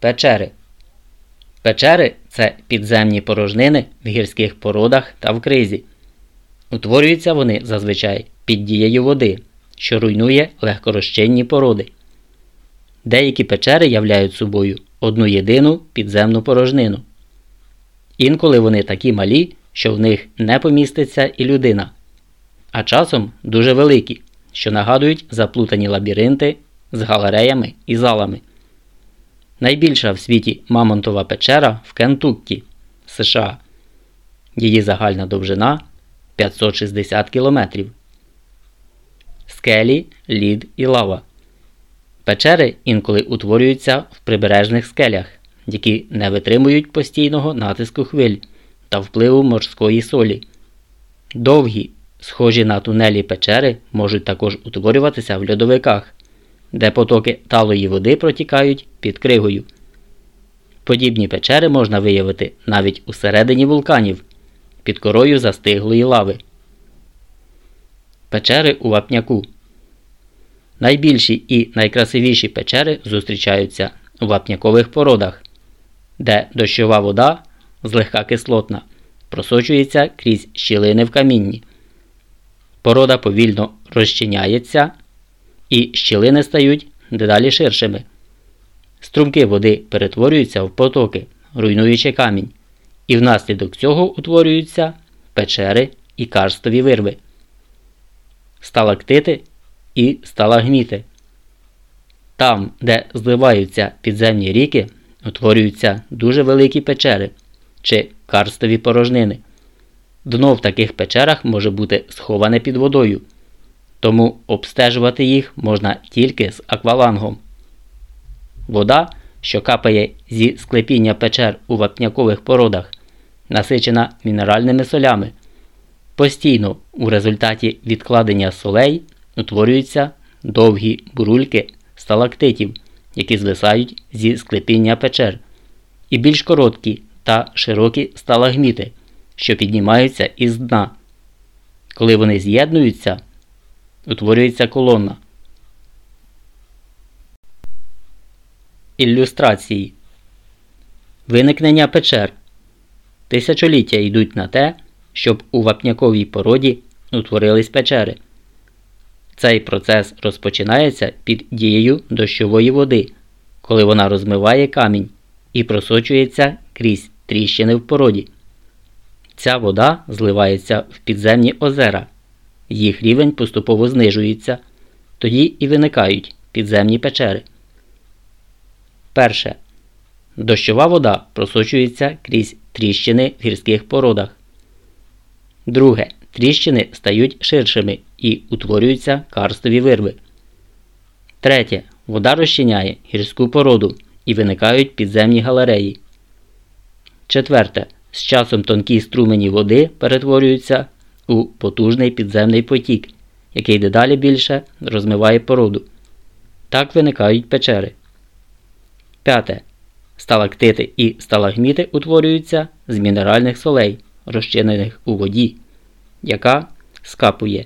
Печери. Печери це підземні порожнини в гірських породах та в кризі. Утворюються вони зазвичай під дією води, що руйнує легкорозчинні породи. Деякі печери являють собою одну єдину підземну порожнину. Інколи вони такі малі, що в них не поміститься і людина, а часом дуже великі, що нагадують заплутані лабіринти з галереями і залами. Найбільша в світі Мамонтова печера в Кентуккі, США. Її загальна довжина 560 км. Скелі, лід і лава. Печери інколи утворюються в прибережних скелях, які не витримують постійного натиску хвиль та впливу морської солі. Довгі, схожі на тунелі печери можуть також утворюватися в льодовиках, де потоки талої води протікають під кригою. Подібні печери можна виявити навіть усередині вулканів під корою застиглої лави. Печери у вапняку. Найбільші і найкрасивіші печери зустрічаються у вапнякових породах, де дощова вода злегка кислотна просочується крізь щілини в камінні. Порода повільно розчиняється і щілини стають дедалі ширшими. Струмки води перетворюються в потоки, руйнуючи камінь, і внаслідок цього утворюються печери і карстові вирви, сталактити і сталагміти. Там, де зливаються підземні ріки, утворюються дуже великі печери чи карстові порожнини. Дно в таких печерах може бути сховане під водою, тому обстежувати їх можна тільки з аквалангом. Вода, що капає зі склепіння печер у вапнякових породах, насичена мінеральними солями. Постійно у результаті відкладення солей утворюються довгі бурульки сталактитів, які звисають зі склепіння печер, і більш короткі та широкі сталагміти, що піднімаються із дна. Коли вони з'єднуються, утворюється колона. Ілюстрації Виникнення печер. Тисячоліття йдуть на те, щоб у вапняковій породі утворились печери. Цей процес розпочинається під дією дощової води, коли вона розмиває камінь і просочується крізь тріщини в породі. Ця вода зливається в підземні озера, їх рівень поступово знижується, тоді і виникають підземні печери. Перше. Дощова вода просочується крізь тріщини в гірських породах. Друге. Тріщини стають ширшими і утворюються карстові вирви. Третє. Вода розчиняє гірську породу і виникають підземні галереї. Четверте. З часом тонкі струмені води перетворюються у потужний підземний потік, який дедалі більше розмиває породу. Так виникають печери. П'яте. Сталактити і сталагміти утворюються з мінеральних солей, розчинених у воді, яка скапує